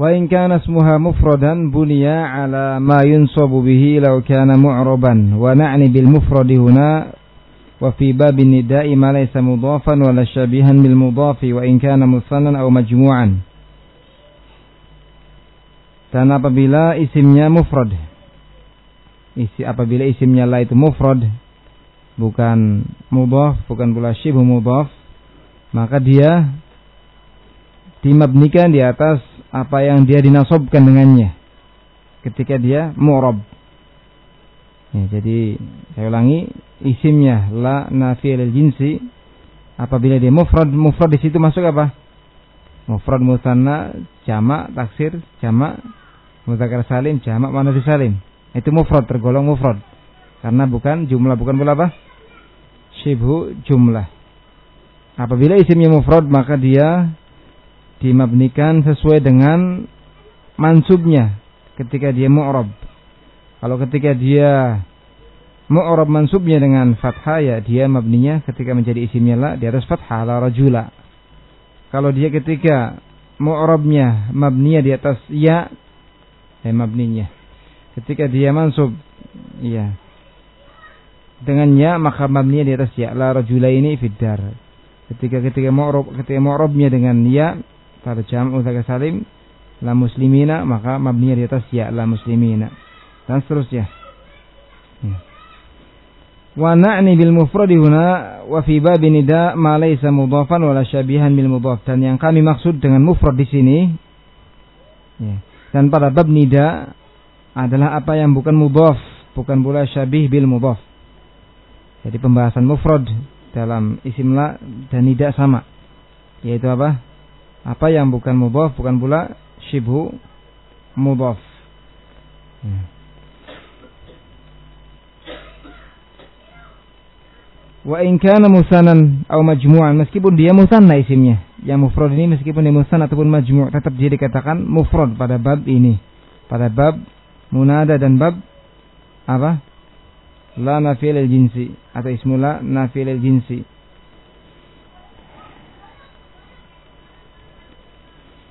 Wa in kana ismuha mufradan buniya ala ma yunsabu bihi law kana mu'raban wa na'ni bil mufradi huna wa fi babin nida'i ma laysa mudhafan wala shabihan bil mudhafi wa in kana musannan aw majmu'an. Dan apabila isimnya mufrad isi apabila isimnya la itu mufrad bukan mudhaf bukan pula syibhu mudhaf maka dia dimabnikan di atas apa yang dia dinasobkan dengannya ketika dia mu'rab. Ya, jadi saya ulangi isimnya la nafiyal jinsi apabila dia mufrad mufrad di situ masuk apa? Mufrad musanna jamak taksir jamak mudzakkar salim jamak muannats salim. Itu mufrad tergolong mufrad. Karena bukan jumlah bukan pula apa? Syibhu jumlah. Apabila isimnya mufrad maka dia dimabnikan sesuai dengan mansubnya ketika dia mu'rab. Kalau ketika dia mu'rab mansubnya dengan fathah ya dia mabninya ketika menjadi isimnya la di atas fathah la rajula. Kalau dia ketika mu'rabnya mabninya di atas ya eh mabninya. Ketika dia mansub iya dengannya maka mabninya di atas ya la rajula ini fiddar ketika ketika mu'rab ketika mu'rabnya dengan ya pada jam mudzakkar salim la muslimina maka mabninya di atas ya la muslimina dan seterusnya ya. wa na'ni bil mufradi huna wa fi bab nida ma laysa mudhafan wala syabihan bil mudhaf dan yang kami maksud dengan mufrad di sini ya. dan pada bab nida adalah apa yang bukan mudhaf, bukan pula syabih bil mudhaf. Jadi pembahasan mufrad dalam isim la dan nida sama. Yaitu apa? Apa yang bukan mudhaf, bukan pula syibhu mudhaf. Ya. Wa in kana musanan atau majmu'an meskipun dia musanna isimnya. Yang mufrad ini meskipun dia musanna ataupun majmu' tetap dia dikatakan mufrad pada bab ini. Pada bab munada dan bab apa? La nafil jinsi atau ismula nafil jinsi.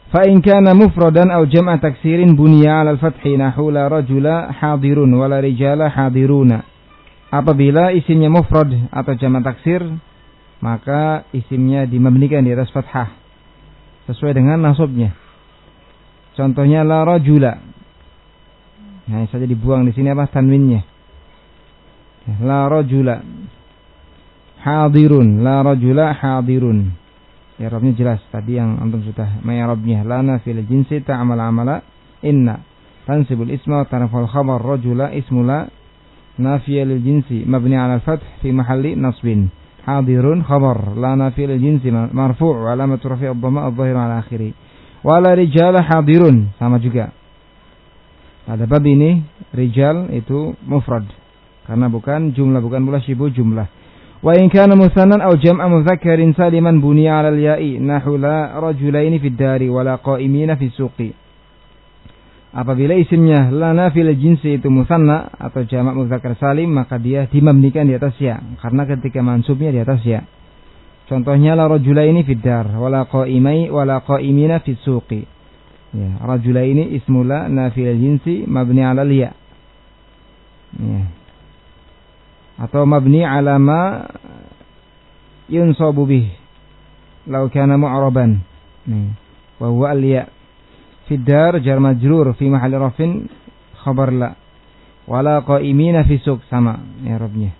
Fa in kana mufradan aw jam'a taksirin bunya 'ala al-fathi nahula rajula hadirun wala rijala hadiruna. Apabila isimnya mufrad atau jamak taksir, maka isimnya dimabnikan di atas fathah sesuai dengan nasabnya. Contohnya la rajula. Nah, saja dibuang di sini apa tanwinnya. La rajula hadirun, la rajula hadirun. Ya Rabbnya jelas tadi yang antum sudah ma'rabnya. Lana fil jinsi ta'amal amala inna tansibul isma wa tarful khabar rajula ismula nafiya lil jinsi mabni ala al-fath fi mahalli nasbin. Hadirun khabar la nafiya lil jinsi marfu' wa alamat rafi' ad-dhamma adh-dhahir ala akhiri. Wala rijala hadirun sama juga pada bab ini rijal itu mufrad karena bukan jumlah bukan pula syibu jumlah. Kana musannan aw jam'a mudzakkarin saliman buniya 'ala al-ya'i nahu la rajulaini fid dari wa la qa'imina fi suqi. Apabila isimnya la nafil jinsi itu musanna atau jamak mudzakkar salim maka dia dimabnikan di atas ya karena ketika mansubnya di atas ya. Contohnya la rajulaini fid dar wa la qa'imai wa la qa'imina fi suqi. Ya, rajula ini ismula nafil jinsi mabni ala liya. Ya. Atau mabni ala ma yunsabu bih. Lau kana mu'raban. Ya. Wa huwa al-ya. Fi dar jar majrur fi mahalli rafin khabar la. Wala qaimina fi suq sama ya Rabbnya.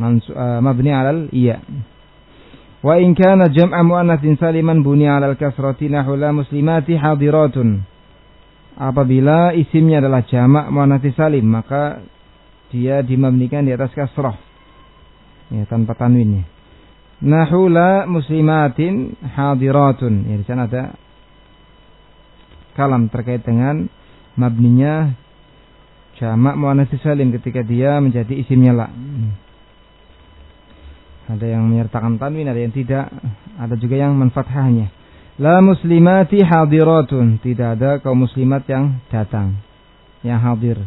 uh, mabni ala al-ya. Wa in kana jam'a muannatsin saliman buni 'ala al-kasrati nahu la muslimati hadiratun. Apabila isimnya adalah jamak muannats salim maka dia dimabnikan di atas kasrah. Ya tanpa tanwinnya. Nahu la muslimatin hadiratun. Ya di sana ada kalam terkait dengan mabninya jamak muannats salim ketika dia menjadi isimnya la. Ada yang menyertakan tanwin, ada yang tidak. Ada juga yang menfathahnya. La muslimati hadiratun. Tidak ada kaum muslimat yang datang. Yang hadir.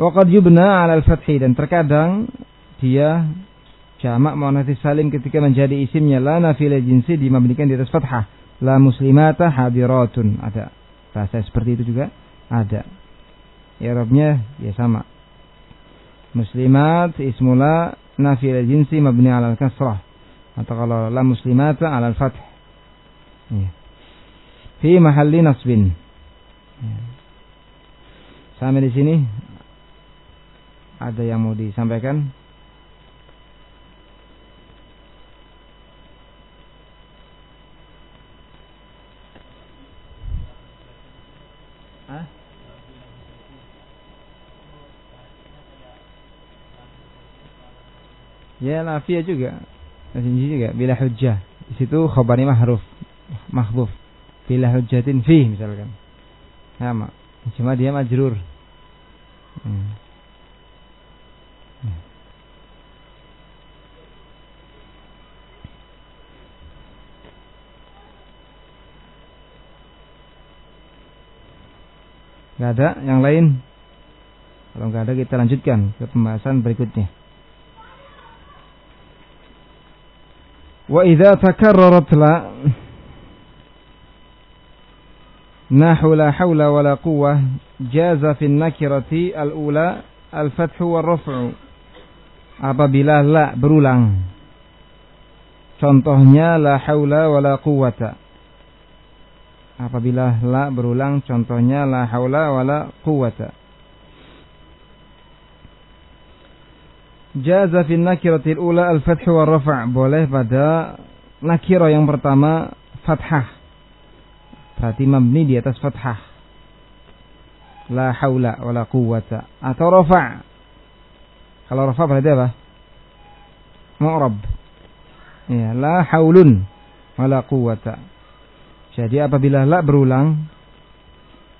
Waqad yubna ala al-fathi. Dan terkadang dia jamak mu'anatis salim ketika menjadi isimnya la nafila jinsi dimabnikan di atas fathah. La muslimata hadiratun. Ada. Bahasa seperti itu juga ada. I'rabnya ya sama. Muslimat ismula nafi al-jinsi mabni 'ala al-kasrah. Atau kalau la muslimata 'ala al-fath. Ya. Fi mahalli nasbin. Ya. Sampai di sini ada yang mau disampaikan? Ya nafiyah juga. Nafiyah juga bila hujjah. Di situ khabarnya mahruf, mahfuf. Bila hujjatin fi misalkan. Sama. Cuma dia majrur. Hmm. Gak ada yang lain? Kalau nggak ada kita lanjutkan ke pembahasan berikutnya. وإذا تكررت لا نحو لا حول ولا قوة جاز في النكرة الأولى الفتح والرفع apabila la berulang contohnya la haula wala quwata apabila la berulang contohnya la haula wala quwata Jaza fi nakiratil ula al-fath wa rafa' boleh pada nakira yang pertama fathah. Berarti mabni di atas fathah. La haula wa la quwwata atau rafa'. Kalau rafa' berarti apa? Mu'rab. Ya, la haulun wa la quwwata. Jadi apabila la berulang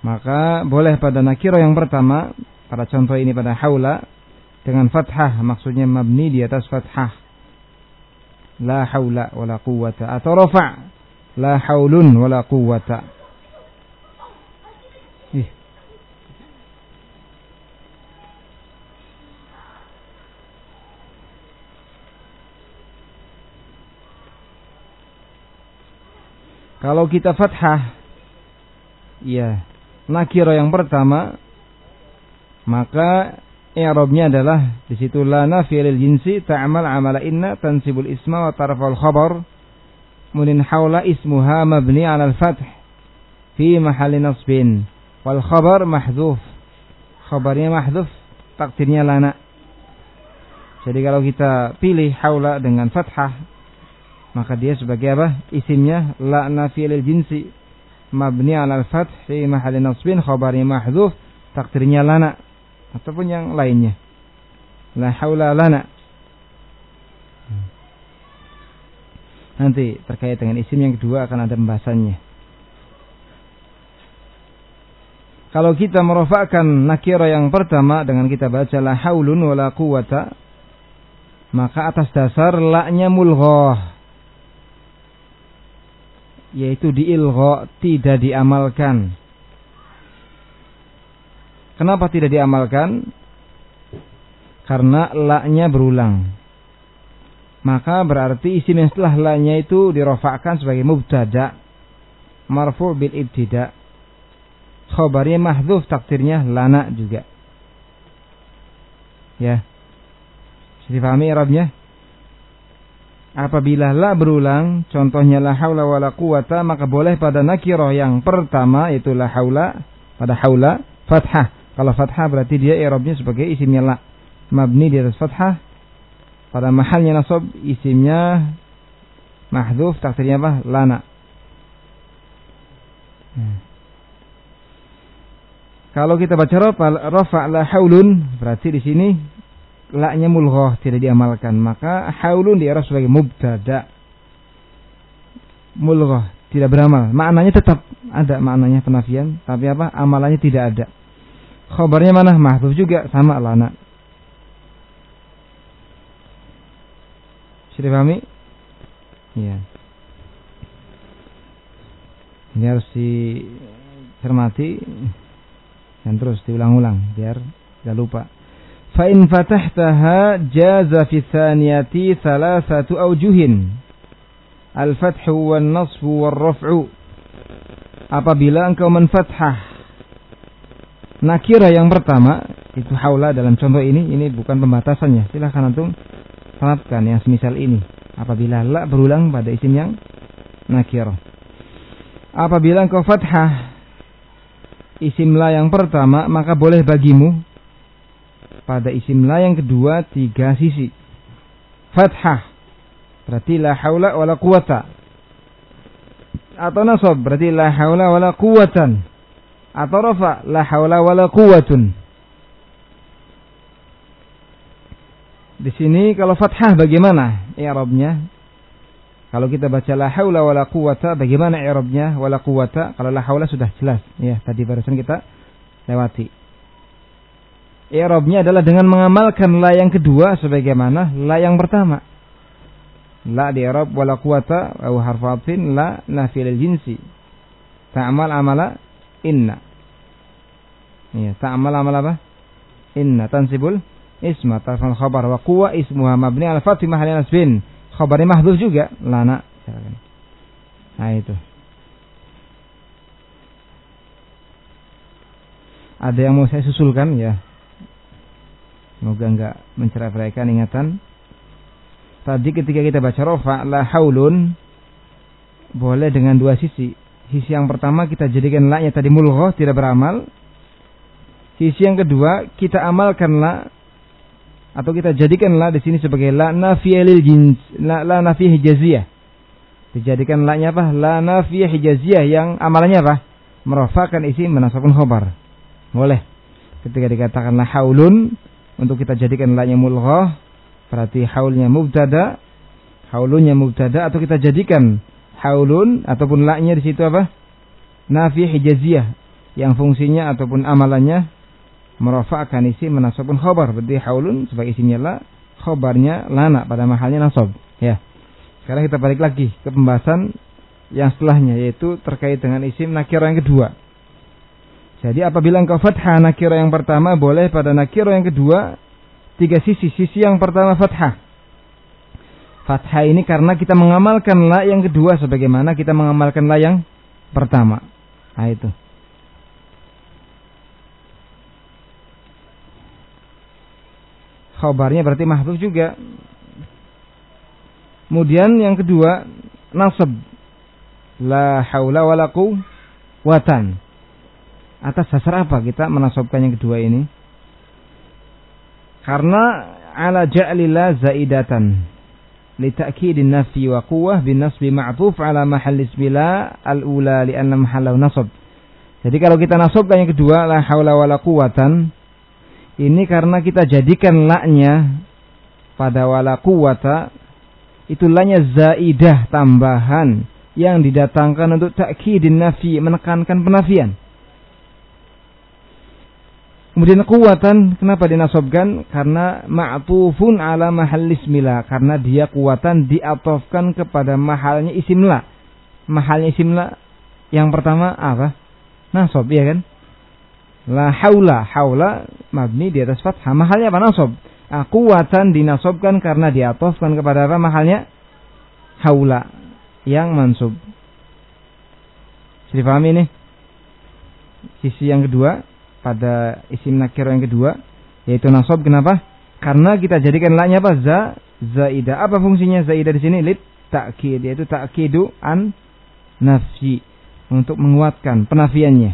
maka boleh pada nakira yang pertama pada contoh ini pada haula dengan fathah maksudnya mabni di atas fathah. La haula wala quwata atau rafa' la haulun wala quwata Kalau kita fathah ya nakira yang pertama maka i'rabnya adalah di situ la jinsi ta'mal amala inna tansibul isma wa tarfal khabar munin haula ismuha mabni 'ala al-fath fi mahalli nasbin wal khabar mahdhuf. Khabarnya mahdhuf takdirnya lana. Jadi kalau kita pilih haula dengan fathah maka dia sebagai apa isimnya la nafiyal jinsi mabni 'ala al-fath fi mahalli nasbin khabarnya mahdhuf takdirnya lana ataupun yang lainnya. La haula lana. Nanti terkait dengan isim yang kedua akan ada pembahasannya. Kalau kita merofakkan nakira yang pertama dengan kita baca la haulun wala quwata maka atas dasar laknya mulghah yaitu diilgha tidak diamalkan Kenapa tidak diamalkan? Karena laknya berulang. Maka berarti isim yang setelah laknya itu dirofakkan sebagai mubtada marfu bil ibtida. Khobarnya mahdhuf takdirnya lana juga. Ya. Bisa dipahami Arabnya? Apabila la berulang, contohnya la haula wala quwata, maka boleh pada nakirah yang pertama yaitu la haula pada haula fathah kalau fathah berarti dia i'rabnya sebagai isimnya la. Mabni di atas fathah. Pada mahalnya nasab isimnya mahdhuf takdirnya apa? Lana. Hmm. Kalau kita baca rafa la haulun berarti di sini la-nya mulghah tidak diamalkan. Maka haulun di diarab sebagai mubtada. Mulghah tidak beramal. Maknanya tetap ada maknanya penafian, tapi apa? Amalannya tidak ada. Khabarnya mana? Mahfuz juga sama lana. Sudah pahami? Iya. Ini harus dicermati dan terus diulang-ulang biar tidak lupa. Fa in fatahtaha jaza fi thaniyati thalathatu awjuhin. Al-fathu wan nasbu wal raf'u. apabila engkau menfathah nakira yang pertama itu haula dalam contoh ini ini bukan pembatasannya silahkan antum terapkan yang semisal ini apabila la berulang pada isim yang nakirah apabila engkau fathah isim la yang pertama maka boleh bagimu pada isim la yang kedua tiga sisi. Fathah. Berarti la haula wala quwata. Atau nasab berarti la haula wala quwatan. Atau rafa la haula wala quwatun. Di sini kalau fathah bagaimana i'rabnya? Kalau kita baca la haula wala quwata bagaimana i'rabnya wala quwata? Kalau la haula sudah jelas. Ya, tadi barusan kita lewati. I'rabnya adalah dengan mengamalkan la yang kedua sebagaimana la yang pertama. La di i'rab wala quwata wa harfatin la nafil jinsi. Ta'mal amala inna. Ya, ta'mal amal apa? Inna tansibul isma tarfal khabar wa quwa ismuha mabni al fathi mahali nasbin khabarnya mahdhuf juga lana nah itu ada yang mau saya susulkan ya semoga enggak menceraikan ingatan. Tadi ketika kita baca rofa la haulun boleh dengan dua sisi. Sisi yang pertama kita jadikan la tadi mulghoh tidak beramal. Sisi yang kedua kita amalkan la atau kita jadikanlah di sini sebagai la nafiyah lil jins la, la nafiyah hijaziyah. Dijadikan la nya apa? La nafiyah hijaziyah yang amalannya apa? Merafakan isi menasabkan khobar. Boleh. Ketika dikatakan la haulun untuk kita jadikan la nya mulghah berarti haulnya mubtada haulunnya mubtada atau kita jadikan haulun ataupun la nya di situ apa? Nafiyah hijaziyah yang fungsinya ataupun amalannya merofakkan isi menasabun khobar berarti haulun sebagai isimnya la khobarnya lana pada mahalnya nasab. Ya. Sekarang kita balik lagi ke pembahasan yang setelahnya yaitu terkait dengan isim nakiro yang kedua jadi apabila engkau fathah nakiro yang pertama boleh pada nakiro yang kedua tiga sisi sisi yang pertama fathah fathah ini karena kita mengamalkan la yang kedua sebagaimana kita mengamalkan la yang pertama nah itu Khabarnya berarti mahfuz juga. Kemudian yang kedua, nasab. La haula wala quwatan. Atas dasar apa kita menasabkan yang kedua ini? Karena ala ja'lillah zaidatan ta'kidin nafi wa quwwah bin nasbi ma'tuf ala mahall ismila al-ula li'anna mahallahu nasab. Jadi kalau kita nasabkan yang kedua la haula wala quwatan ini karena kita jadikan laknya pada wala quwata itu laknya zaidah tambahan yang didatangkan untuk takkidin nafi menekankan penafian. Kemudian kuatan kenapa dinasobkan? Karena ma'tufun ala mahal ismila. Karena dia kuatan diatofkan kepada mahalnya isimla. Mahalnya isimla yang pertama apa? Nasob, ya kan? La haula, haula mabni di atas fathah. Mahalnya apa nasab? Kuwatan dinasobkan karena diatofkan kepada apa mahalnya? Haula yang mansub. Jadi paham ini? Sisi yang kedua pada isim nakir yang kedua yaitu nasab kenapa? Karena kita jadikan laknya apa? Za zaida. Apa fungsinya zaida di sini? Lit takkid yaitu takkidu an nafsi untuk menguatkan penafiannya.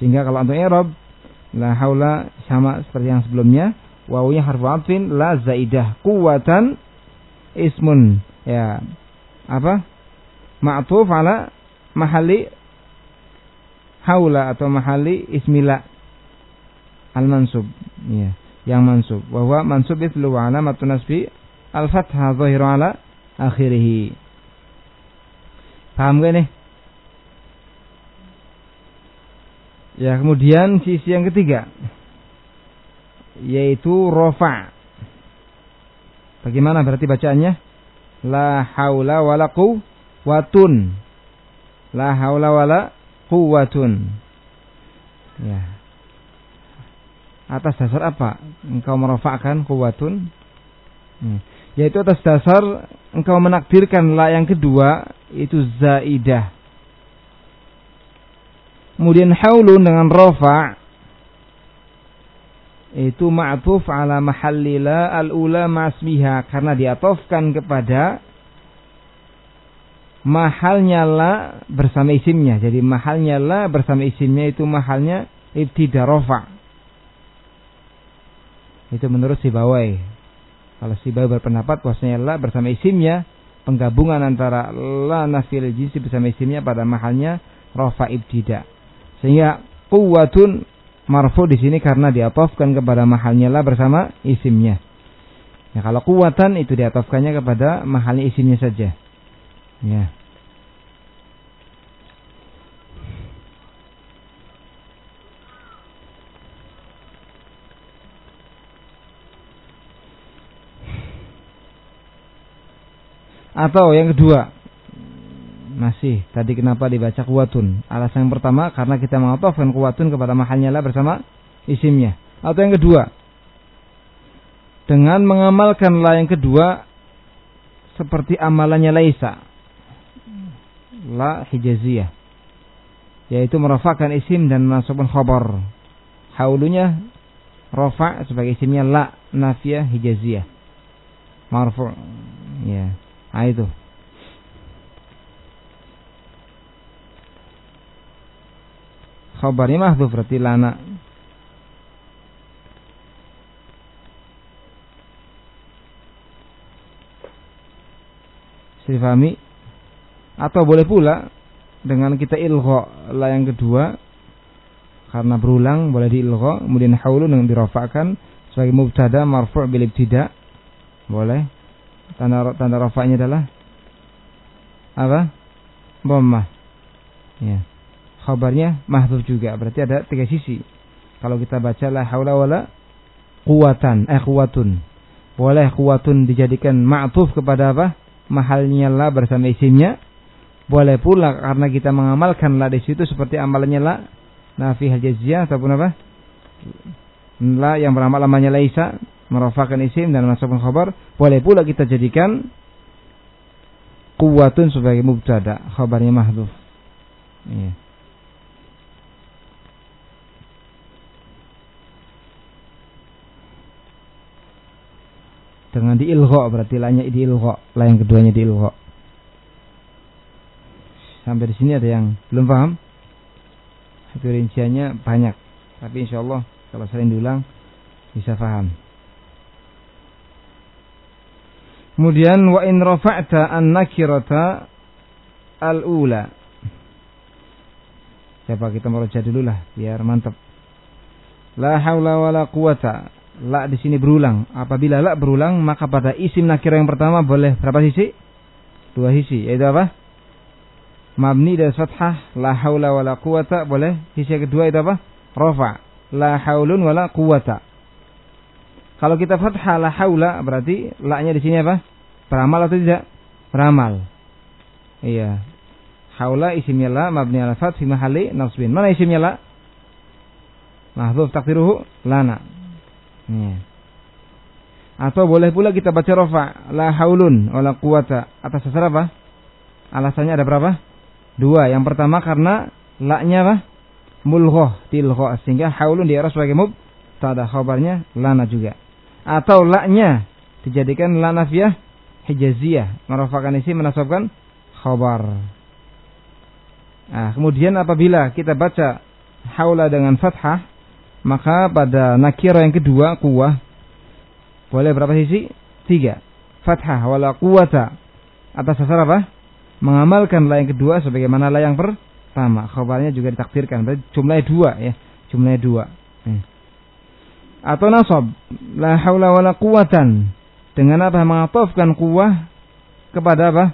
Sehingga kalau untuk i'rab la haula sama seperti yang sebelumnya, wawunya harfu atfin la zaidah kuwatan ismun ya apa ma'tuf ala mahali haula atau mahali ismila al mansub ya yang mansub bahwa mansub itu wa alamatun nasbi al fathah zahiru ala akhirih paham gak nih Ya, kemudian sisi yang ketiga yaitu rofa. Bagaimana berarti bacaannya? La haula wala quwwatun. La haula wala quwwatun. Ya. Atas dasar apa? Engkau merofakkan kuwatun? Hmm. Yaitu atas dasar engkau menakdirkan la yang kedua itu zaidah Kemudian haulun dengan rofa itu ma'tuf ala mahallila al-ula ma'asmiha karena diatofkan kepada mahalnya la bersama isimnya. Jadi mahalnya la bersama isimnya itu mahalnya ibtida rofa. Itu menurut si Bawai. Kalau si Bawai berpendapat bahwasanya la bersama isimnya penggabungan antara la nafil jinsi bersama isimnya pada mahalnya rofa ibtida. Sehingga kuwatun marfu di sini karena diatofkan kepada mahalnya lah bersama isimnya. Ya, kalau kuwatan itu diatofkannya kepada mahalnya isimnya saja. Ya. Atau yang kedua, masih tadi kenapa dibaca kuwatun? Alasan yang pertama karena kita mengatakan kuwatun kepada mahalnya lah bersama isimnya. Atau yang kedua, dengan mengamalkan la yang kedua seperti amalannya Laisa. La hijaziyah. Yaitu merafakan isim dan masukkan khabar. Haulunya rafa sebagai isimnya la nafiyah hijaziyah. Marfu. Ya. Nah, itu. khabarnya mahdhuf berarti lana Sifami atau boleh pula dengan kita ilgha la yang kedua karena berulang boleh diilgha kemudian haulu dengan dirafa'kan sebagai mubtada marfu' bil ibtida boleh tanda tanda rafa'nya adalah apa dhammah ya khabarnya mahdzuf juga. Berarti ada tiga sisi. Kalau kita baca la haula wala quwatan, eh quwatun. Boleh quwatun dijadikan ma'tuf kepada apa? Mahalnya la bersama isimnya. Boleh pula karena kita mengamalkan la di situ seperti amalannya la nafi jaziyah ataupun apa? La yang beramal namanya laisa merafakan isim dan masukkan khabar. Boleh pula kita jadikan kuwatun sebagai mubtada, khabarnya mahdhuf. Iya. dengan diilgha berarti lainnya diilgha yang keduanya diilgha sampai di sini ada yang belum paham itu rinciannya banyak tapi insya Allah kalau sering diulang bisa paham kemudian wa in rafa'ta an nakirata al ula siapa kita mau dulu lah biar mantap la haula wala quwata La di sini berulang. Apabila la berulang, maka pada isim nakira yang pertama boleh berapa sisi? Dua sisi. Yaitu apa? Mabni dan fathah. La haula wa la quwata. Boleh. Sisi kedua itu apa? Rofa. La haulun wa la quwata. Kalau kita fathah la haula berarti la-nya di sini apa? Beramal atau tidak? Beramal. Iya. Haula isimnya la mabni ala fath fi mahalli nasbin. Mana isimnya la? Mahdhuf takdiruhu lana. Ya. Atau boleh pula kita baca rofa la haulun wala quwata atas dasar apa? Alasannya ada berapa? Dua. Yang pertama karena la-nya apa? Mulghah, tilghah sehingga haulun di sebagai mubtada khabarnya lana juga. Atau la-nya dijadikan la nafiyah hijaziyah, merafakan isi menasabkan khabar. Nah, kemudian apabila kita baca haula dengan fathah maka pada nakira yang kedua kuwah boleh berapa sisi? Tiga. Fathah wala kuwata. Atas dasar apa? Mengamalkan la yang kedua sebagaimana la yang pertama. Khabarnya juga ditakdirkan. Berarti jumlahnya dua ya. Jumlahnya dua. Hmm. Atau nasab. La haula wala kuwatan. Dengan apa? Mengatofkan kuwah kepada apa?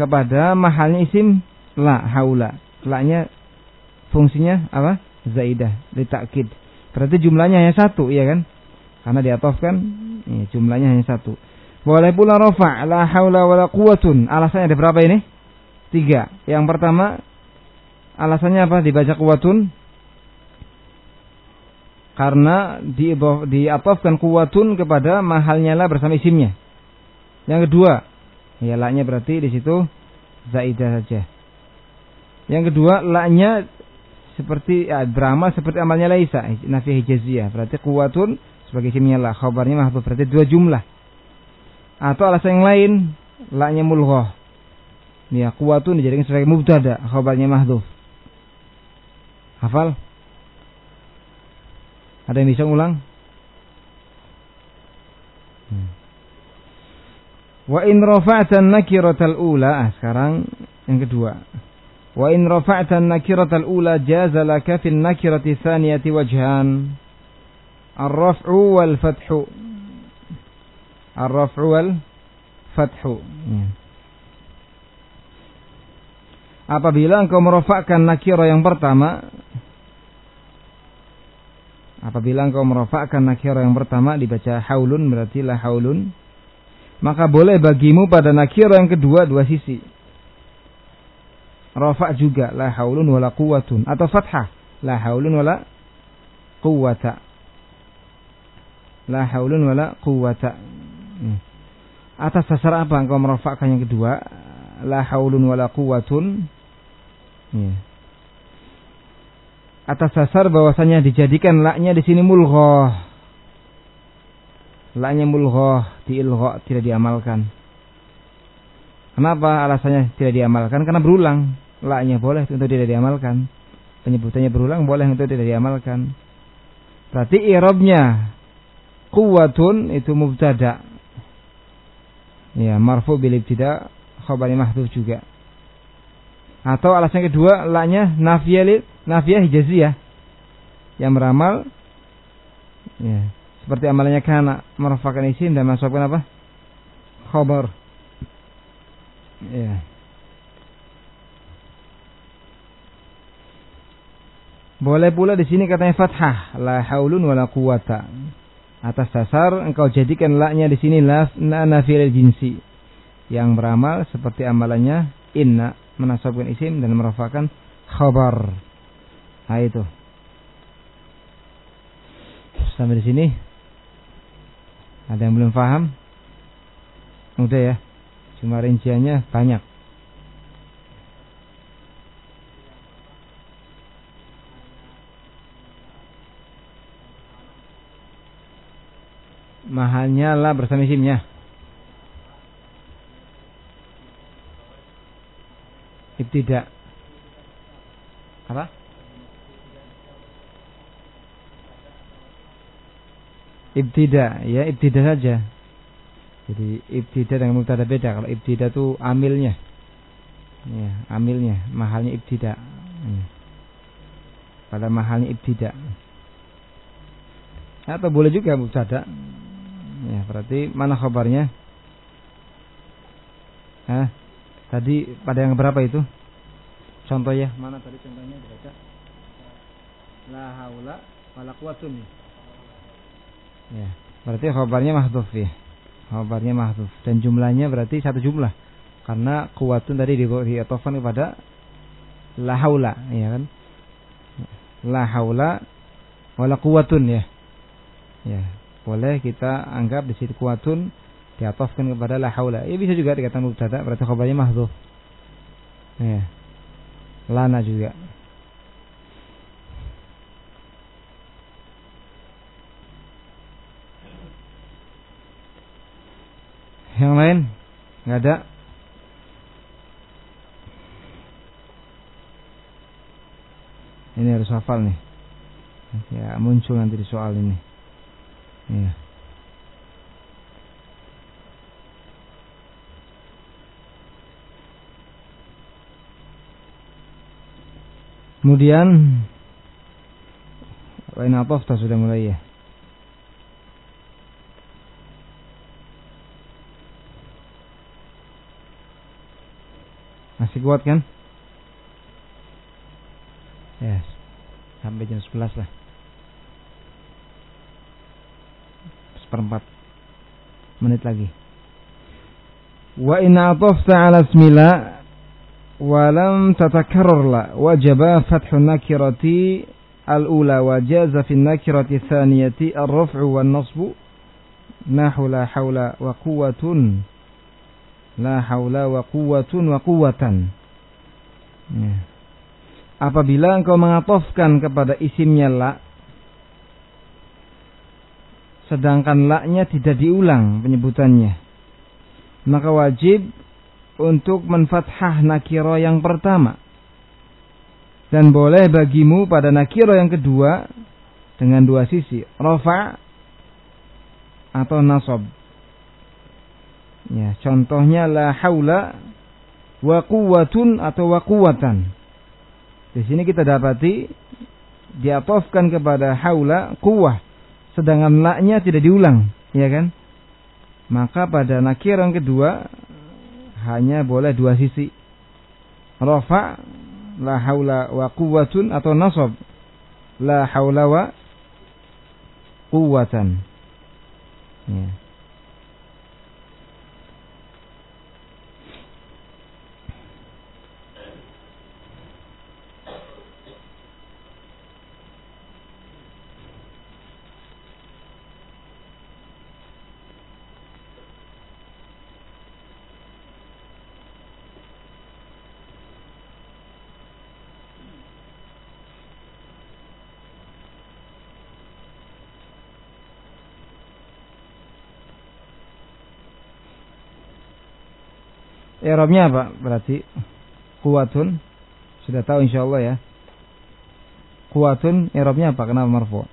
Kepada mahalnya isim la haula. La-nya fungsinya apa? zaidah ditakkid. Berarti jumlahnya hanya satu, iya kan? Karena diatofkan ya, jumlahnya hanya satu. Boleh pula rofa la haula wala quwatun. Alasannya ada berapa ini? Tiga. Yang pertama alasannya apa dibaca kuwatun? Karena di diatofkan kuwatun kepada mahalnya lah bersama isimnya. Yang kedua, ya la berarti di situ zaidah saja. Yang kedua, la-nya seperti ya, beramal seperti amalnya laisa, nafi hijaziyah. Berarti kuwatun sebagai isimnya la, khabarnya mahfuz berarti dua jumlah. Atau alasan yang lain, la-nya mulghah. Ya, kuwatun dijadikan sebagai mubtada, khabarnya mahdzuf. Hafal? Ada yang bisa ulang? Hmm. Wa in rafa'ta an-nakiratal ula, ah, sekarang yang kedua. Wa in rafa'ta an-nakiratal ula jaza laka fil nakirati tsaniyati wajhan. Ar-raf'u wal fathu. Ar-raf'u wal fathu. Ya. Apabila engkau merofakkan nakira yang pertama Apabila engkau merofakkan nakira yang pertama dibaca haulun berarti la haulun maka boleh bagimu pada nakira yang kedua dua sisi. Rafa juga la haulun wala quwatun atau fathah la haulun wala quwata. La haulun wala quwata. Hmm. Atas dasar apa engkau merofakkan yang kedua? La haulun wala quwatun. Ya. Atas dasar bahwasanya dijadikan laknya di sini mulghah Laknya mulghah di ilgha tidak diamalkan. Kenapa alasannya tidak diamalkan? Karena berulang. Laknya boleh untuk tidak diamalkan. Penyebutannya berulang boleh untuk tidak diamalkan. Berarti i'rabnya kuwatun itu mubtada. Ya, marfu bil ibtida khabari mahdhuf juga. Atau alasan kedua laknya nafiyah nafiyah hijaziyah yang beramal ya seperti amalannya kana merupakan isim dan masukkan apa? Khabar. Ya. Boleh pula di sini katanya fathah, la haulun wala quwata. Atas dasar engkau jadikan laknya di sini la nafil jinsi yang beramal seperti amalannya inna menasabkan isim dan merupakan khabar. Nah itu. Sampai di sini ada yang belum paham? Udah ya. Cuma rinciannya banyak. Mahalnya lah bersama isimnya. Ibtidak. Apa? ibtida ya ibtida saja jadi ibtida dengan mubtada beda kalau ibtida itu amilnya ya amilnya mahalnya ibtida ya. pada mahalnya ibtida atau boleh juga mubtada ya berarti mana kabarnya Hah? tadi pada yang berapa itu contoh ya mana tadi contohnya dibaca la haula wala quwwatun Ya, berarti khabarnya mahdhuf ya. Khabarnya mahdhuf dan jumlahnya berarti satu jumlah. Karena kuatun tadi diatofkan kepada la haula, ya kan? La haula wala kuatun ya. Ya, boleh kita anggap di situ kuatun diatofkan kepada la haula. Ya bisa juga dikatakan mubtada berarti khabarnya mahdhuf. Ya. Lana juga. Yang lain? Nggak ada? Ini harus hafal nih. Ya, muncul nanti di soal ini. Ya. Kemudian Lain apa sudah mulai ya Masih kuat kan? Ya, yes. sampai jam 11 lah. Seperempat menit lagi. Wa in atafta ala ismila wa lam tatakarrar la wajaba fathu nakirati al-ula wa jaza fi nakirati thaniyati ar-raf'u wan nasbu nahu la hawla wa quwwatun la haula wa quwwatun wa quwwatan. Ya. apabila engkau mengatofkan kepada isimnya la sedangkan la-nya tidak diulang penyebutannya. Maka wajib untuk menfathah nakiro yang pertama. Dan boleh bagimu pada nakiro yang kedua dengan dua sisi rofa atau nasob. Ya contohnya la haula wa quwwatun atau wa quwwatan. Di sini kita dapati diatofkan kepada haula kuwah sedangkan laknya tidak diulang, ya kan? Maka pada nakir yang kedua hanya boleh dua sisi. Rafa la haula wa quwwatun atau nasab la haula wa quwwatan. Ya. I'rabnya apa berarti? Kuwatun. Sudah tahu insyaallah ya. Kuwatun i'rabnya apa? Kenapa marfu?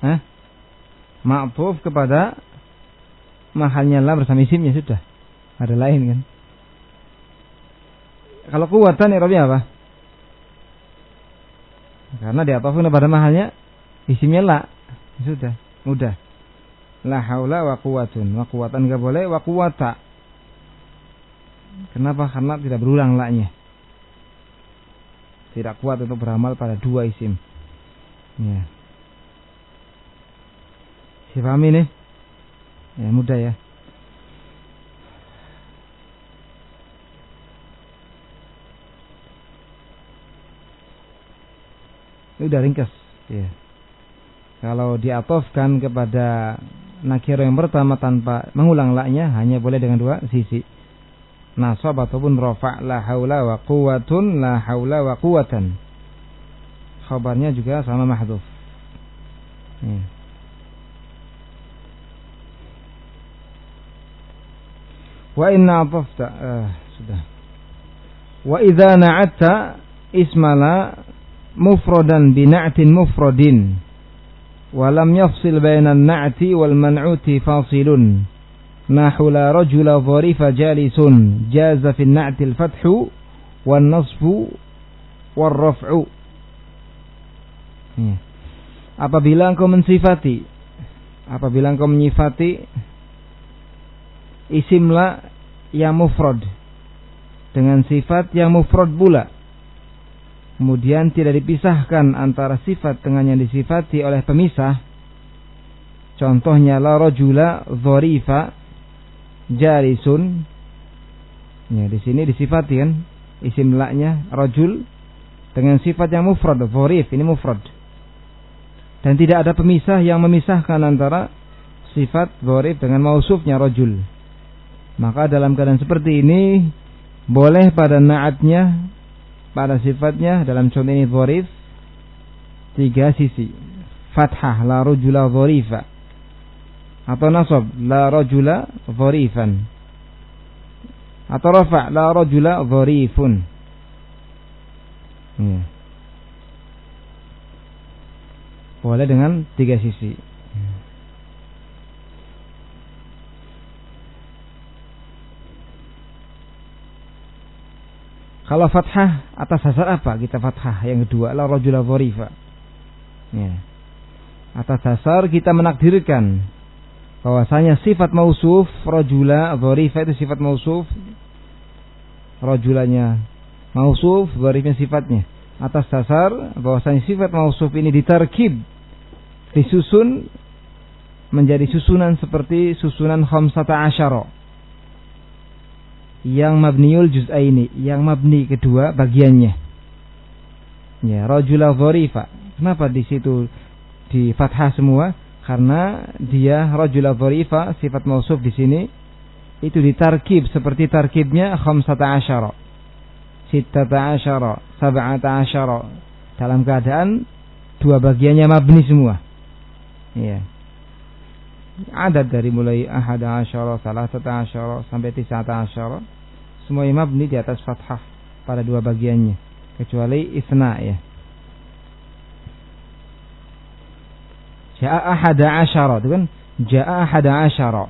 Hah? Ma'tuf kepada mahalnya la bersama isimnya sudah. Ada lain kan? Kalau kuwatan i'rabnya apa? Karena diatofkan pada mahalnya isimnya la. Sudah, mudah. La haula wa quwatun. Wa quwatan enggak boleh, wa quwata. Kenapa? Karena tidak berulang laknya. Tidak kuat untuk beramal pada dua isim. Ya. Si paham ini? Ya mudah ya. Ini udah ringkas. Ya. Kalau diatofkan kepada nakiro yang pertama tanpa mengulang laknya hanya boleh dengan dua sisi. Nasab ataupun rofa la haula wa quwatun la haula wa quwatan khabarnya juga sama mahdhuf. Ya. wa inna atafta uh, sudah. Wa idza na'atta ismala mufradan ولم يفصل بين النعت والمنعوت فاصل fasilun. Nahu رجل ظريف جالس جاز في النعت الفتح والنصب والرفع Apabila engkau mensifati apabila engkau menyifati isim yang mufrad. Dengan sifat yang mufrad pula kemudian tidak dipisahkan antara sifat dengan yang disifati oleh pemisah. Contohnya la rajula dharifa jarisun. Ya di sini disifati kan isim laknya rajul dengan sifat yang mufrad dharif ini mufrad. Dan tidak ada pemisah yang memisahkan antara sifat dharif dengan mausufnya rajul. Maka dalam keadaan seperti ini boleh pada naatnya pada sifatnya dalam contoh ini dhorif tiga sisi. Fathah la rajula dhorifa atau nasab la rajula dhorifan atau rafa la rajula dhorifun ya. boleh dengan tiga sisi Kalau fathah atas dasar apa kita fathah? Yang kedua la rajula dharifa. Ya. Atas dasar kita menakdirkan bahwasanya sifat mausuf rajula dharifa itu sifat mausuf rajulanya mausuf dharifnya sifatnya atas dasar bahwasanya sifat mausuf ini ditarkib disusun menjadi susunan seperti susunan khamsata asyara yang mabniul juz'aini, yang mabni kedua bagiannya. Ya, rajula dharifa. Kenapa di situ di fathah semua? Karena dia rajula dharifa sifat mausuf di sini itu ditarkib seperti tarkibnya khamsata asyara. sittata asyara, sab'ata asyara. Dalam keadaan dua bagiannya mabni semua. Iya. Adat dari mulai ahada asyara, salasata asyara, sampai tisata asyara. Semua mabni di atas fathah pada dua bagiannya. Kecuali isna ya. Ja'a ahada asyara. Itu kan? Ja'a ahada asyara.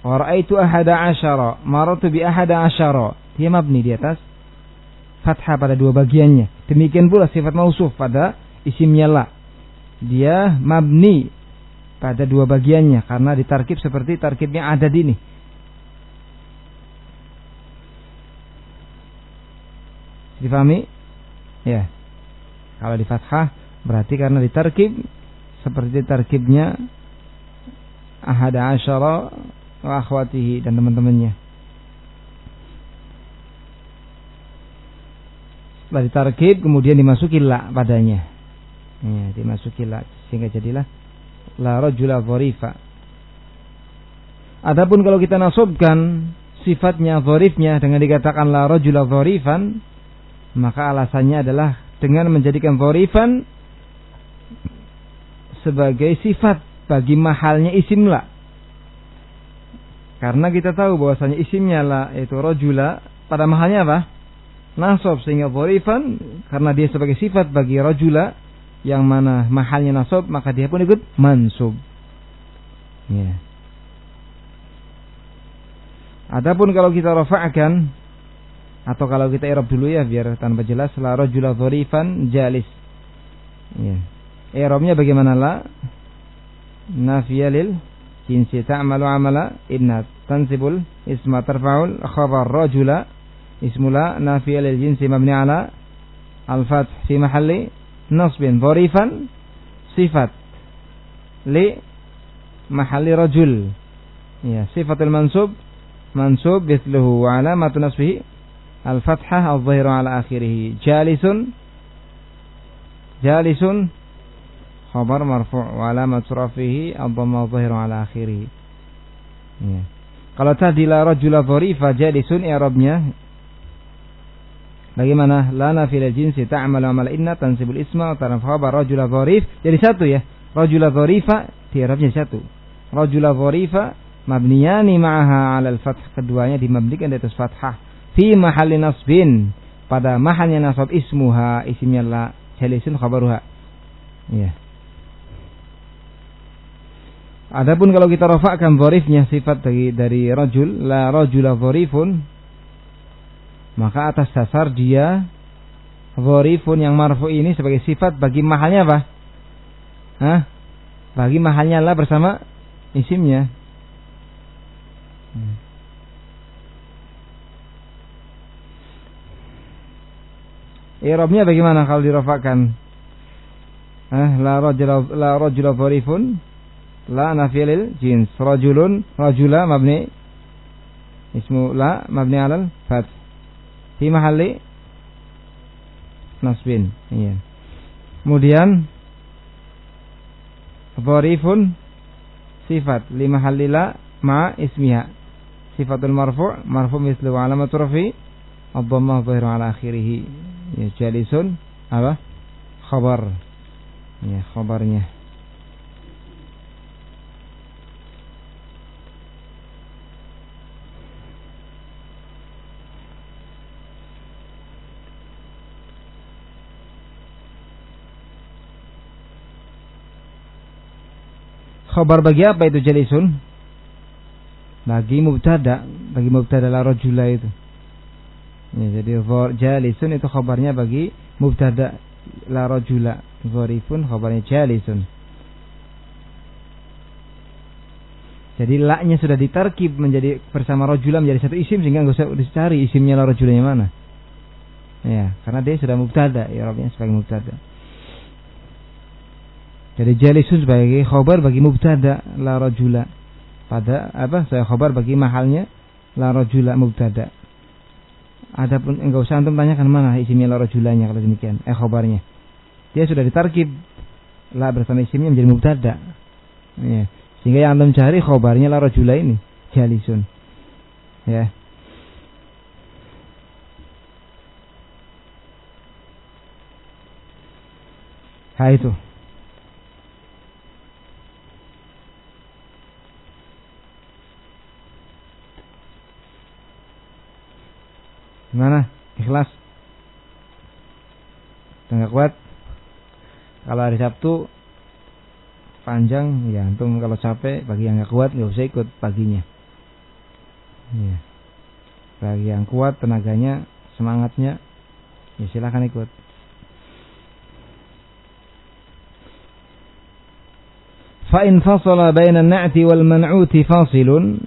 Wa ra'aitu ahada asyara. Maratu bi ahada asyara. Dia mabni di atas fathah pada dua bagiannya. Demikian pula sifat mausuf pada isimnya la. Dia mabni pada dua bagiannya karena ditarkib seperti tarkibnya ada di ini. Difahami? Ya. Kalau di fathah berarti karena ditarkib seperti tarkibnya ahada asyara wa akhwatihi dan teman-temannya. Setelah ditarkib kemudian dimasuki la padanya. Ya, dimasuki la sehingga jadilah la rajula. Adapun kalau kita nasabkan sifatnya dhorifnya dengan dikatakan la rajula maka alasannya adalah dengan menjadikan dhorifan sebagai sifat bagi mahalnya isim la. Karena kita tahu bahwasanya isimnya la itu rojula pada mahalnya apa? Nasab sehingga borifan karena dia sebagai sifat bagi rojula yang mana mahalnya nasab maka dia pun ikut mansub. Ya. Adapun kalau kita rafa'kan atau kalau kita irab dulu ya biar tanpa jelas la rajula dhorifan jalis. Ya. I'rabnya bagaimana la? Nafiya lil jinsi ta'malu amala inna tansibul isma tarfa'ul khabar rajula ismula nafiya lil jinsi mabni ala al-fath fi mahalli nasbin dharifan sifat li mahalli rajul ya sifatul mansub mansub mithluhu wa alamatu nasbihi al-fathah al-dhahiru ala akhirih jalisun jalisun khabar marfu' wa alamat surafihi ad-dhamma dhahiru ala akhirih. Ya. Kalau tadi la rajula dharifa jalisun i'rabnya Bagaimana? Lana fil jinsi ta'malu amal inna tansibul isma wa taraf khabar rajula dharif. Jadi satu ya. Rajula dharifa di i'rabnya satu. Rajula dharifa mabniyani ma'aha 'ala al-fath. Keduanya dimabnikan di atas fathah. Fi mahalli nasbin. Pada mahalnya nasab ismuha isimnya la jalisun khabaruha. Ya. Adapun kalau kita rafa'kan dharifnya sifat dari dari rajul la rajula dharifun maka atas dasar dia dharifun yang marfu ini sebagai sifat bagi mahalnya apa? Hah? Bagi mahalnya la bersama isimnya. Hmm. Irobnya bagaimana kalau dirofakkan? Eh, la rajula la rajula dharifun la nafilil jins rajulun rajula mabni ismu la mabni alal fat fi mahalli nasbin iya. Kemudian dharifun sifat lima halila ma ismiha. Sifatul marfu marfu mislu alamatu rafi ad-dhammah dhahiru ala akhirih ya jalisun apa? Khabar. Ya khabarnya Khabar bagi apa itu jalisun? Bagi mubtada, bagi mubtada la rajula itu. Ya, jadi jalisun itu khabarnya bagi mubtada la rajula. Gharifun khabarnya jalisun. Jadi laknya sudah ditarkib menjadi bersama rojula menjadi satu isim sehingga nggak usah dicari isimnya la rojulanya mana. Ya, karena dia sudah mubtada, ya Rabbnya sebagai mubtada. Jadi jalisun sebagai khobar bagi mubtada la rajula. Pada apa? Saya khobar bagi mahalnya la rajula mubtada. Adapun enggak usah antum tanyakan mana isimnya la rajulanya kalau demikian. Eh khobarnya. Dia sudah ditarkib la bersama isimnya menjadi mubtada. Ya. Sehingga yang antum cari khobarnya la rajula ini jalisun. Ya. Hai itu. Gimana? Ikhlas? Tengah kuat? Kalau hari Sabtu panjang, ya antum kalau capek bagi yang nggak kuat nggak usah ikut paginya. Ya. Bagi yang kuat tenaganya, semangatnya, ya silahkan ikut. Fa in fasala baina an-na'ti wal man'uti fasilun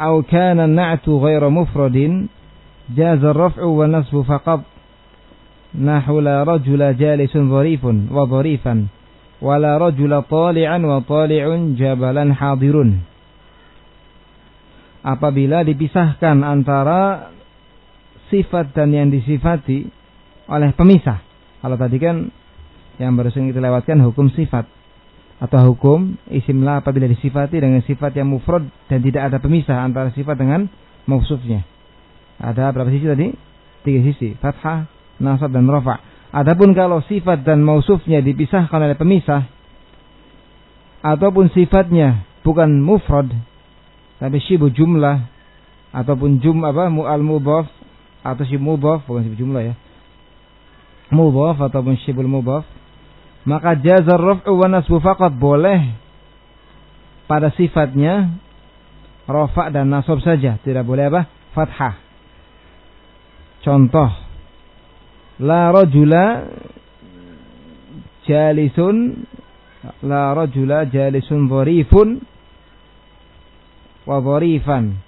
أو كان النعت غير مفرد جاز الرفع والنصب فقط نحو لا رجل جالس ظريف وظريفا ولا رجل طالعا وطالع جبلا حاضر apabila dipisahkan antara sifat dan yang disifati oleh pemisah. Kalau tadi kan yang barusan kita lewatkan hukum sifat atau hukum isimlah apabila disifati dengan sifat yang mufrad dan tidak ada pemisah antara sifat dengan mausufnya. Ada berapa sisi tadi? Tiga sisi, fathah, nasab dan rafa. Adapun kalau sifat dan mausufnya dipisahkan oleh pemisah ataupun sifatnya bukan mufrad tapi syibu jumlah ataupun jum apa al mudhaf atau syibu mudhaf bukan syibu jumlah ya. Mudhaf ataupun syibul mudhaf maka jazar raf'u wa nasbu faqat. Boleh pada sifatnya rafa dan nasab saja, tidak boleh apa? fathah. Contoh. La rajula jalisun la rajula jalisun dharifun wa dharifan.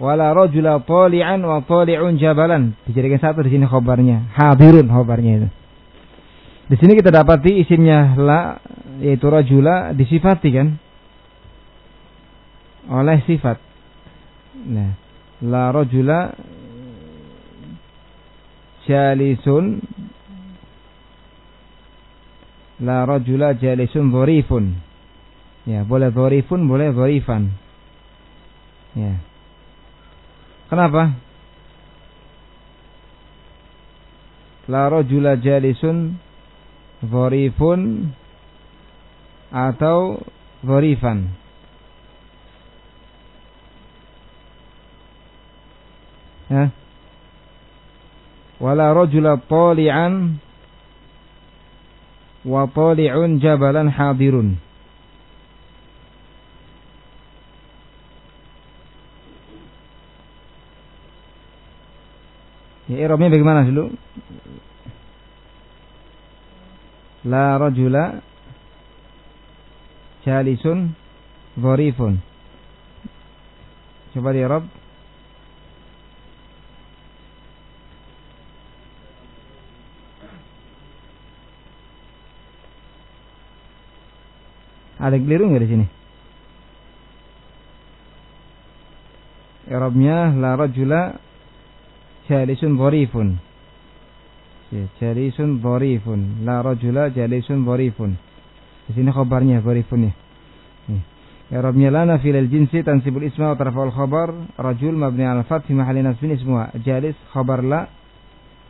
Wala rajula tali'an wa tali'un jabalan. Dijadikan satu di sini khabarnya hadirun khabarnya itu di sini kita dapati isimnya la yaitu rajula disifati kan oleh sifat. Nah, la rajula jalisun la rajula jalisun dhorifun. Ya, boleh dhorifun, boleh dhorifan. Ya. Kenapa? La rajula jalisun Zorifun atau Zorifan. Ya. Wala rajula tali'an wa tali'un jabalan hadirun. Ya, irobnya bagaimana dulu? La rajula jalisun dharifun. Coba di Arab. Ada keliru nggak di sini? Arabnya la rajula jalisun dharifun Ya, jalisun dharifun. La rajula jalisun dharifun. Di sini khabarnya dharifun ya. Ya. Rabbnya lana fil jinsi tansibul isma wa tarfa'ul khabar. Rajul mabni al fath fi mahalli nasbin ismuha jalis. Khabar la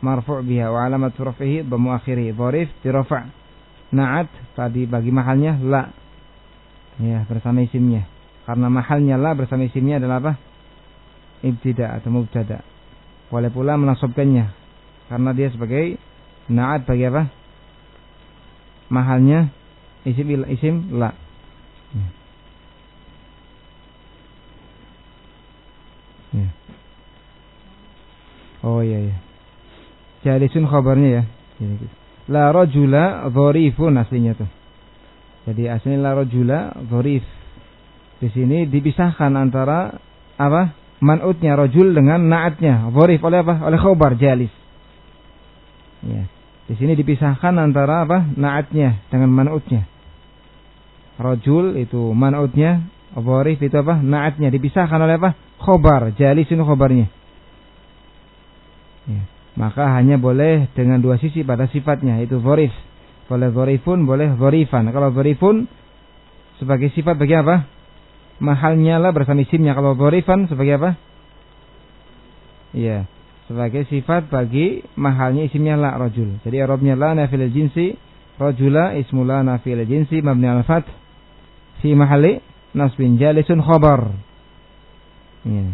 marfu' biha wa alamat raf'ihi dhammu akhirih dharif dirafa' na'at tadi bagi mahalnya la. Ya bersama isimnya. Karena mahalnya la bersama isimnya adalah apa? Ibtida atau mubtada. Boleh pula menasabkannya karena dia sebagai naat bagi apa? Mahalnya isim isim la. Ya. ya. Oh iya ya. Jalisun khabarnya ya. La rajula dhorifun aslinya tuh. Jadi aslinya la rajula dhorif. Di sini dipisahkan antara apa? Man'utnya rajul dengan naatnya. Dhorif oleh apa? Oleh khabar jalis. Ya. Di sini dipisahkan antara apa? Naatnya dengan man'utnya. Rajul itu man'utnya, dharif itu apa? Naatnya dipisahkan oleh apa? Khobar, jalis itu khobarnya. Ya. Maka hanya boleh dengan dua sisi pada sifatnya, itu dharif. Boleh dharifun, boleh dharifan. Kalau dharifun sebagai sifat bagi apa? Mahalnya lah bersama isimnya. Kalau dharifan sebagai apa? Iya sebagai sifat bagi mahalnya isimnya la rajul. Jadi Arabnya la nafil jinsi rajula ismula nafil jinsi mabni al fath fi mahalli nasbin jalisun khabar. Ya.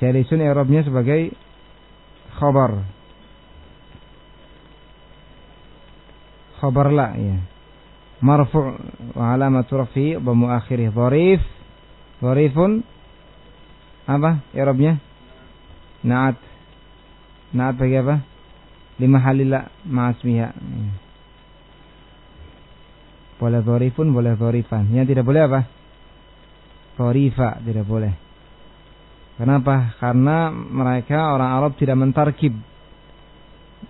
Jalisun Arabnya sebagai khabar. Khabar la ya. Marfu' wa alamatu rafi dhammu akhirih dharif. Dharifun apa Arabnya? Naat. Naat bagi apa? Lima halila ma'asmiha. Boleh dhorifun, boleh dhorifan. Yang tidak boleh apa? Dhorifa, tidak boleh. Kenapa? Karena mereka orang Arab tidak mentarkib.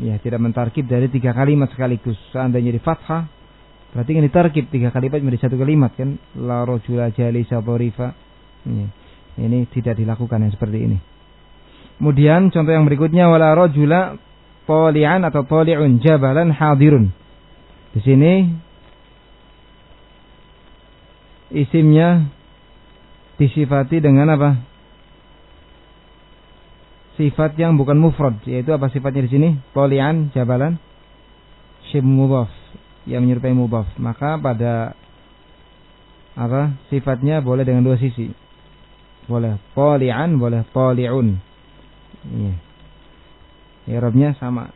Ya, tidak mentarkib dari tiga kalimat sekaligus. Seandainya di fathah, berarti kan ditarkib tiga kalimat menjadi satu kalimat kan? La rojula jalisa dhorifa. Ini, ini tidak dilakukan yang seperti ini. Kemudian contoh yang berikutnya wala rajula tali'an atau tali'un jabalan hadirun. Di sini isimnya disifati dengan apa? Sifat yang bukan mufrad, yaitu apa sifatnya di sini? Tali'an jabalan syib mudhaf yang menyerupai mudhaf. Maka pada apa? Sifatnya boleh dengan dua sisi. Boleh tali'an, boleh tali'un. Iya. Irobnya sama.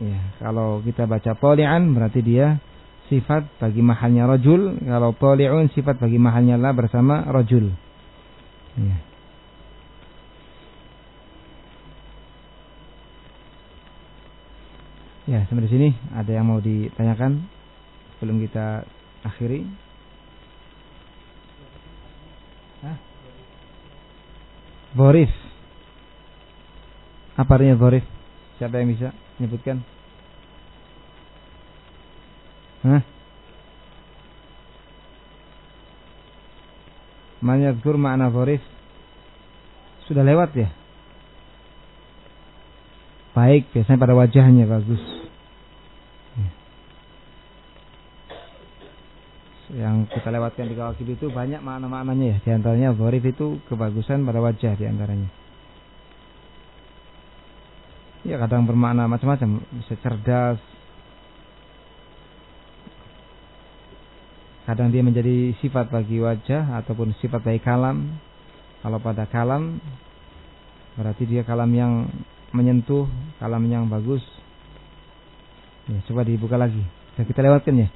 Ya, kalau kita baca poli'an berarti dia sifat bagi mahalnya rojul. Kalau poli'un sifat bagi mahalnya la bersama rojul. Ya. Ya, sampai di sini ada yang mau ditanyakan sebelum kita akhiri? Hah? Boris. Apa artinya dharif? Siapa yang bisa menyebutkan? Hah? Manyadzkur makna dharif sudah lewat ya? Baik, biasanya pada wajahnya bagus. Yang kita lewatkan di kawakib itu banyak makna-maknanya ya. Di antaranya dharif itu kebagusan pada wajah di antaranya. Ya kadang bermakna macam-macam, bisa cerdas. Kadang dia menjadi sifat bagi wajah ataupun sifat bagi kalam. Kalau pada kalam berarti dia kalam yang menyentuh, kalam yang bagus. Ya, coba dibuka lagi. Sudah kita lewatkan ya.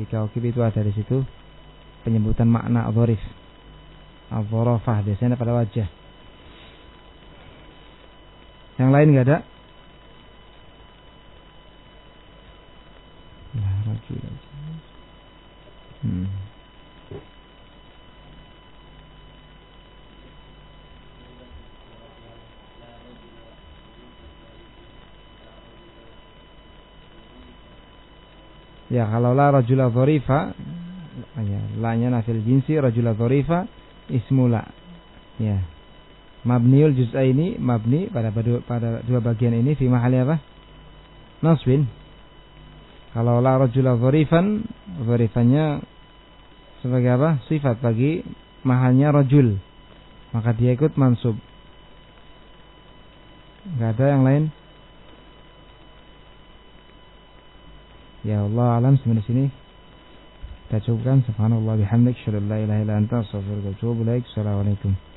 Di kaukib itu ada di situ penyebutan makna adhorif. Adhorofah biasanya pada wajah. Yang lain nggak ada? Hmm. Ya kalau la rajula dhorifa ya, la nya nafil jinsi rajula dhorifa ismula. Ya mabniul ini mabni pada pada dua bagian ini fi mahali apa? Nasbin. Kalau la rajula dharifan, dharifannya sebagai apa? Sifat bagi mahalnya rajul. Maka dia ikut mansub. Enggak ada yang lain? Ya Allah alam sampai sini. Kita cukupkan subhanallah bihamdik syadallah ilaha illa anta astaghfiruka wa atubu. Assalamualaikum.